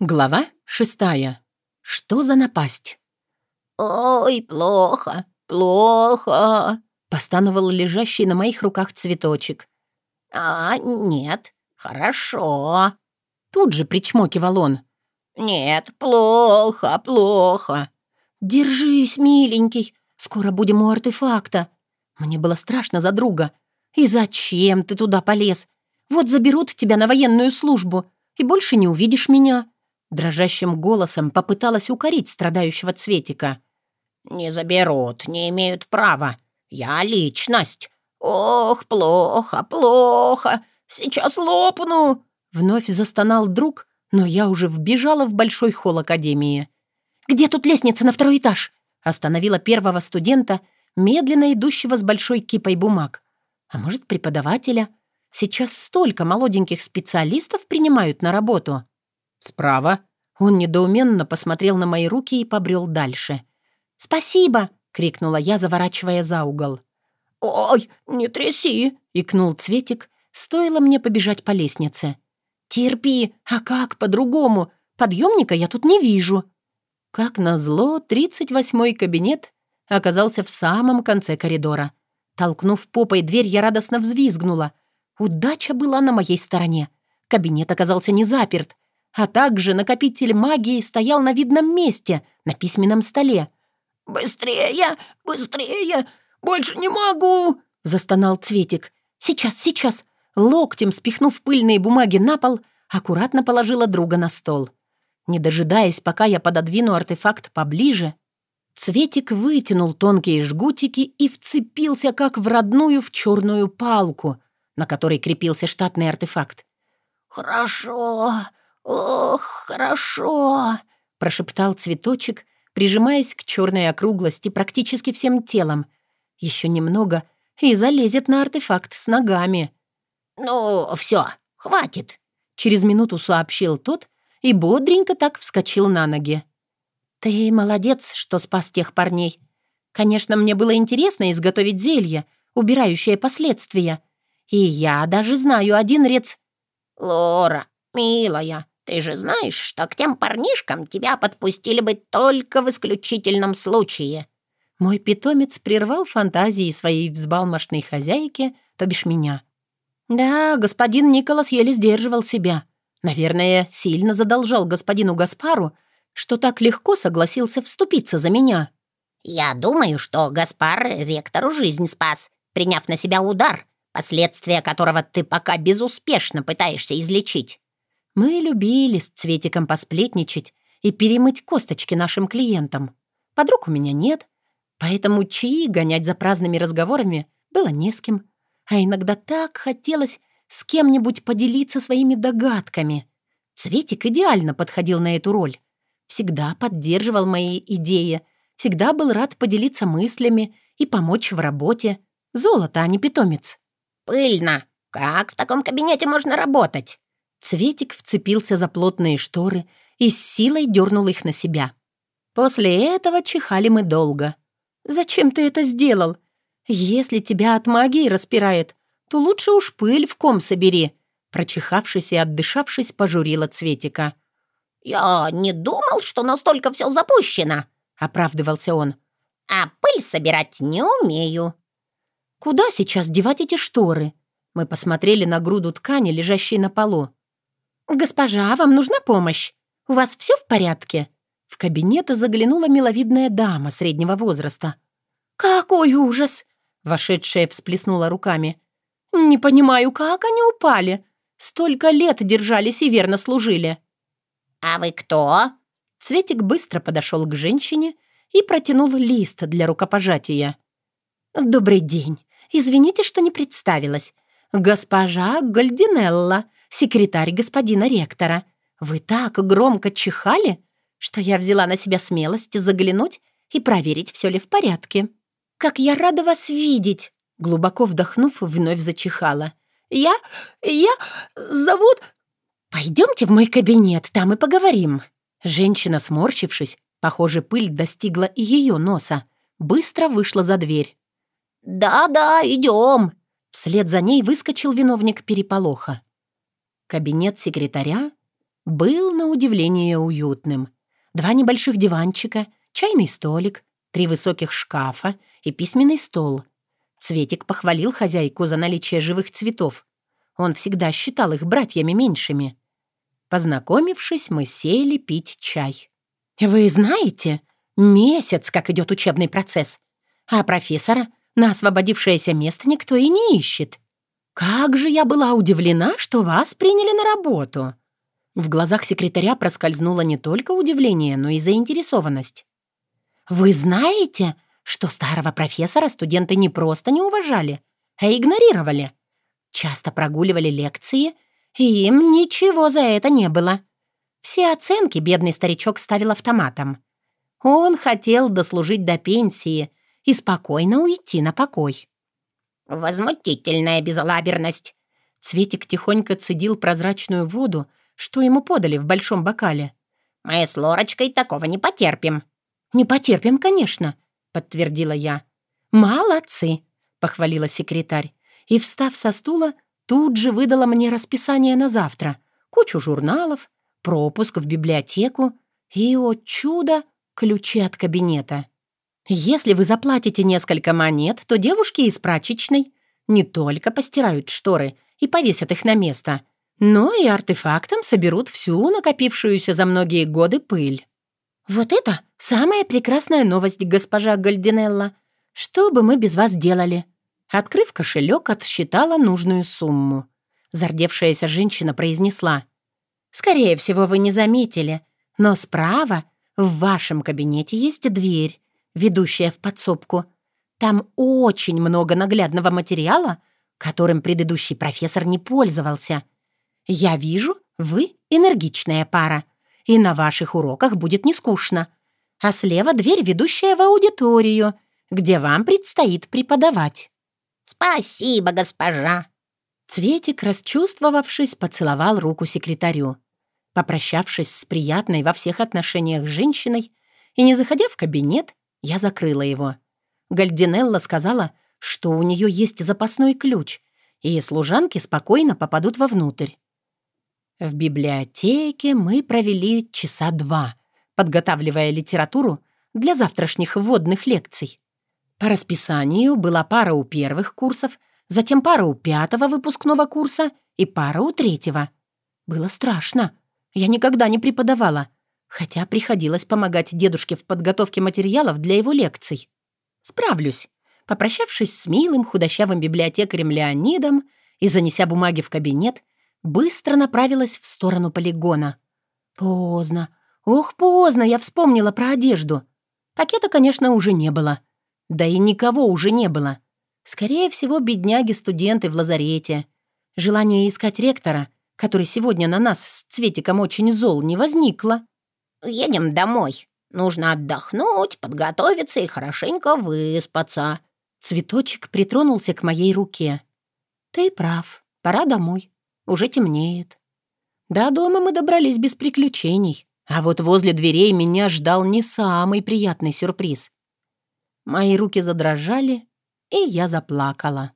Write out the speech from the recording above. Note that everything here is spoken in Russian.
Глава шестая. Что за напасть? «Ой, плохо, плохо!» — постановал лежащий на моих руках цветочек. «А, нет, хорошо!» Тут же причмокивал он. «Нет, плохо, плохо!» «Держись, миленький, скоро будем у артефакта!» Мне было страшно за друга. «И зачем ты туда полез? Вот заберут тебя на военную службу, и больше не увидишь меня!» Дрожащим голосом попыталась укорить страдающего Цветика. «Не заберут, не имеют права. Я личность. Ох, плохо, плохо. Сейчас лопну!» Вновь застонал друг, но я уже вбежала в большой холл Академии. «Где тут лестница на второй этаж?» Остановила первого студента, медленно идущего с большой кипой бумаг. «А может, преподавателя? Сейчас столько молоденьких специалистов принимают на работу». «Справа». Он недоуменно посмотрел на мои руки и побрел дальше. «Спасибо!» — крикнула я, заворачивая за угол. «Ой, не тряси!» — икнул Цветик. Стоило мне побежать по лестнице. «Терпи, а как по-другому? Подъемника я тут не вижу». Как назло, тридцать восьмой кабинет оказался в самом конце коридора. Толкнув попой дверь, я радостно взвизгнула. Удача была на моей стороне. Кабинет оказался не заперт а также накопитель магии стоял на видном месте, на письменном столе. «Быстрее! Быстрее! Больше не могу!» — застонал Цветик. «Сейчас, сейчас!» Локтем спихнув пыльные бумаги на пол, аккуратно положила друга на стол. Не дожидаясь, пока я пододвину артефакт поближе, Цветик вытянул тонкие жгутики и вцепился, как в родную, в черную палку, на которой крепился штатный артефакт. «Хорошо, «Ох, хорошо!» — прошептал цветочек, прижимаясь к черной округлости практически всем телом. Еще немного и залезет на артефакт с ногами. «Ну, все, хватит!» — через минуту сообщил тот и бодренько так вскочил на ноги. «Ты молодец, что спас тех парней. Конечно, мне было интересно изготовить зелье, убирающее последствия. И я даже знаю один рец...» «Лора, милая, ты же знаешь, что к тем парнишкам тебя подпустили бы только в исключительном случае». Мой питомец прервал фантазии своей взбалмошной хозяйки, то бишь меня. Да, господин Николас еле сдерживал себя. Наверное, сильно задолжал господину Гаспару, что так легко согласился вступиться за меня. «Я думаю, что Гаспар ректору жизнь спас, приняв на себя удар, последствия которого ты пока безуспешно пытаешься излечить. Мы любили с Цветиком посплетничать и перемыть косточки нашим клиентам. Подруг у меня нет, поэтому чаи гонять за праздными разговорами было не с кем. А иногда так хотелось с кем-нибудь поделиться своими догадками. Цветик идеально подходил на эту роль. Всегда поддерживал мои идеи, всегда был рад поделиться мыслями и помочь в работе. Золото, а не питомец. «Пыльно. Как в таком кабинете можно работать?» Цветик вцепился за плотные шторы и с силой дернул их на себя. После этого чихали мы долго. «Зачем ты это сделал? Если тебя от магии распирает, то лучше уж пыль в ком собери», прочихавшись и отдышавшись, пожурила Цветика. «Я не думал, что настолько все запущено», — оправдывался он. «А пыль собирать не умею». «Куда сейчас девать эти шторы?» Мы посмотрели на груду ткани, лежащей на полу. «Госпожа, вам нужна помощь? У вас все в порядке?» В кабинет заглянула миловидная дама среднего возраста. «Какой ужас!» — вошедшая всплеснула руками. «Не понимаю, как они упали? Столько лет держались и верно служили». «А вы кто?» Цветик быстро подошел к женщине и протянул лист для рукопожатия. «Добрый день. Извините, что не представилась. Госпожа Гальдинелла, секретарь господина ректора. Вы так громко чихали, что я взяла на себя смелость заглянуть и проверить, все ли в порядке. Как я рада вас видеть!» Глубоко вдохнув, вновь зачихала. «Я... я... зовут...» «Пойдемте в мой кабинет, там и поговорим». Женщина, сморщившись, похоже, пыль достигла и ее носа, быстро вышла за дверь. «Да-да, идем!» Вслед за ней выскочил виновник переполоха. Кабинет секретаря был на удивление уютным. Два небольших диванчика, чайный столик, три высоких шкафа и письменный стол. Цветик похвалил хозяйку за наличие живых цветов. Он всегда считал их братьями меньшими. Познакомившись, мы сели пить чай. «Вы знаете, месяц, как идет учебный процесс, а профессора на освободившееся место никто и не ищет. Как же я была удивлена, что вас приняли на работу!» В глазах секретаря проскользнуло не только удивление, но и заинтересованность. «Вы знаете, что старого профессора студенты не просто не уважали, а игнорировали? Часто прогуливали лекции, и им ничего за это не было. Все оценки бедный старичок ставил автоматом. Он хотел дослужить до пенсии и спокойно уйти на покой. «Возмутительная безалаберность!» Цветик тихонько цедил прозрачную воду, что ему подали в большом бокале. «Мы с Лорочкой такого не потерпим». «Не потерпим, конечно», — подтвердила я. «Молодцы», — похвалила секретарь. И, встав со стула, тут же выдала мне расписание на завтра, кучу журналов, пропуск в библиотеку и, о чудо, ключи от кабинета. Если вы заплатите несколько монет, то девушки из прачечной не только постирают шторы и повесят их на место — но и артефактом соберут всю накопившуюся за многие годы пыль. «Вот это самая прекрасная новость, госпожа Гальдинелла. Что бы мы без вас делали?» Открыв кошелек, отсчитала нужную сумму. Зардевшаяся женщина произнесла. «Скорее всего, вы не заметили, но справа в вашем кабинете есть дверь, ведущая в подсобку. Там очень много наглядного материала, которым предыдущий профессор не пользовался». Я вижу, вы энергичная пара, и на ваших уроках будет не скучно. А слева дверь, ведущая в аудиторию, где вам предстоит преподавать». «Спасибо, госпожа!» Цветик, расчувствовавшись, поцеловал руку секретарю. Попрощавшись с приятной во всех отношениях женщиной и не заходя в кабинет, я закрыла его. Гальдинелла сказала, что у нее есть запасной ключ, и служанки спокойно попадут вовнутрь. В библиотеке мы провели часа два, подготавливая литературу для завтрашних вводных лекций. По расписанию была пара у первых курсов, затем пара у пятого выпускного курса и пара у третьего. Было страшно. Я никогда не преподавала, хотя приходилось помогать дедушке в подготовке материалов для его лекций. Справлюсь. Попрощавшись с милым худощавым библиотекарем Леонидом и занеся бумаги в кабинет, быстро направилась в сторону полигона. Поздно. Ох, поздно я вспомнила про одежду. Пакета, конечно, уже не было. Да и никого уже не было. Скорее всего, бедняги-студенты в лазарете. Желание искать ректора, который сегодня на нас с Цветиком очень зол, не возникло. «Едем домой. Нужно отдохнуть, подготовиться и хорошенько выспаться». Цветочек притронулся к моей руке. «Ты прав. Пора домой. Уже темнеет. До дома мы добрались без приключений, а вот возле дверей меня ждал не самый приятный сюрприз. Мои руки задрожали, и я заплакала.